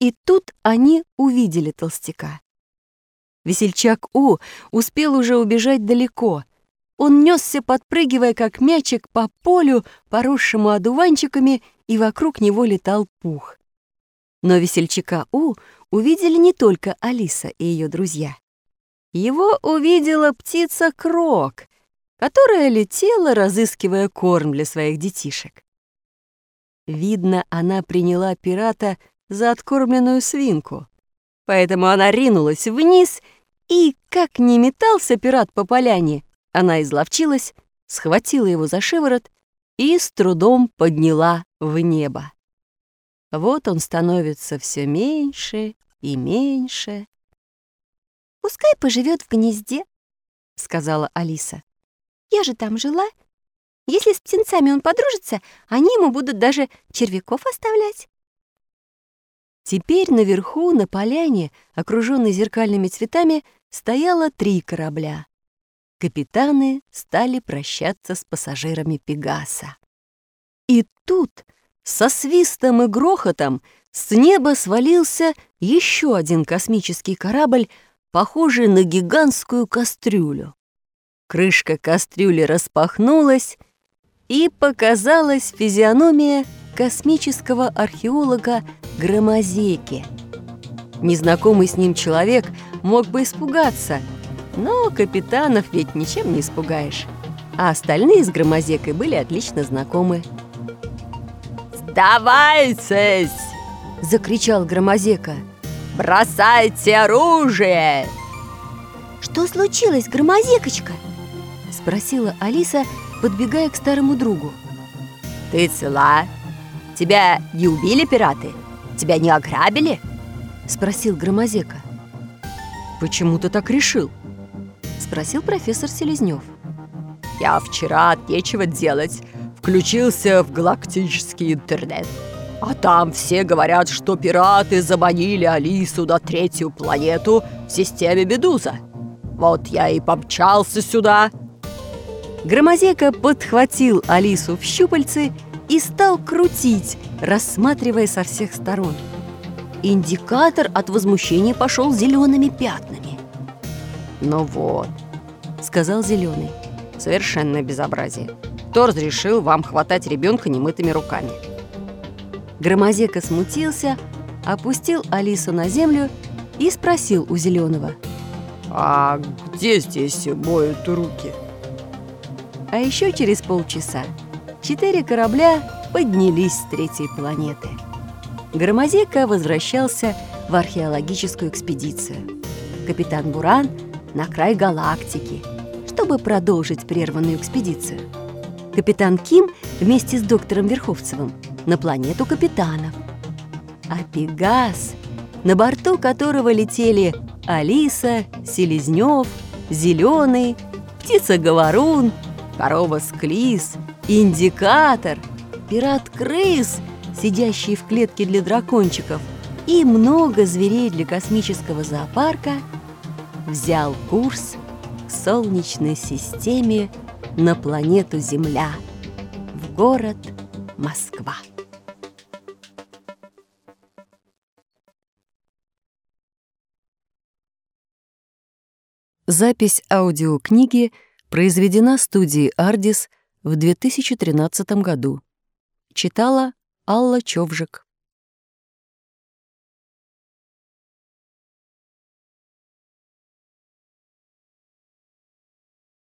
И тут они увидели толстяка. Весельчак У успел уже убежать далеко. Он несся, подпрыгивая, как мячик, по полю, поросшему одуванчиками, и вокруг него летал пух. Но весельчака У увидели не только Алиса и ее друзья. Его увидела птица Крок, которая летела, разыскивая корм для своих детишек. Видно, она приняла пирата за откормленную свинку, поэтому она ринулась вниз, и, как не метался пират по поляне, она изловчилась, схватила его за шиворот и с трудом подняла в небо. Вот он становится все меньше и меньше. «Пускай поживет в гнезде», — сказала Алиса. «Я же там жила. Если с птенцами он подружится, они ему будут даже червяков оставлять». Теперь наверху, на поляне, окруженной зеркальными цветами, стояло три корабля. Капитаны стали прощаться с пассажирами Пегаса. И тут, со свистом и грохотом, с неба свалился еще один космический корабль, похожий на гигантскую кастрюлю. Крышка кастрюли распахнулась, и показалась физиономия космического археолога Громозеки. Незнакомый с ним человек мог бы испугаться, но капитанов ведь ничем не испугаешь. А остальные с Громозекой были отлично знакомы. «Сдавайтесь!» — закричал Громозека. «Бросайте оружие!» «Что случилось, Громозекочка?» — спросила Алиса, подбегая к старому другу. «Ты цела? Тебя не убили пираты? Тебя не ограбили?» — спросил Громозека. «Почему ты так решил?» — спросил профессор Селезнев. «Я вчера от нечего делать включился в галактический интернет. А там все говорят, что пираты заманили Алису на третью планету в системе Медуза. Вот я и помчался сюда». Громозека подхватил Алису в щупальцы и стал крутить, рассматривая со всех сторон. Индикатор от возмущения пошел зелеными пятнами. «Ну вот», — сказал Зеленый, — «совершенное безобразие. Кто разрешил вам хватать ребенка немытыми руками?» Громозека смутился, опустил Алису на землю и спросил у Зеленого. «А где здесь моют руки?» А еще через полчаса четыре корабля поднялись с третьей планеты. Громозека возвращался в археологическую экспедицию. Капитан Буран на край галактики, чтобы продолжить прерванную экспедицию. Капитан Ким вместе с доктором Верховцевым на планету капитанов. А Пегас, на борту которого летели Алиса, Селезнев, Зеленый, Птица-говорун, Корова-склиз, Индикатор, Пират-крыс, сидящий в клетке для дракончиков, и много зверей для космического зоопарка, взял курс к Солнечной системе на планету Земля, в город Москва. Запись аудиокниги произведена студией «Ардис» в 2013 году. Читала Алла Човжик.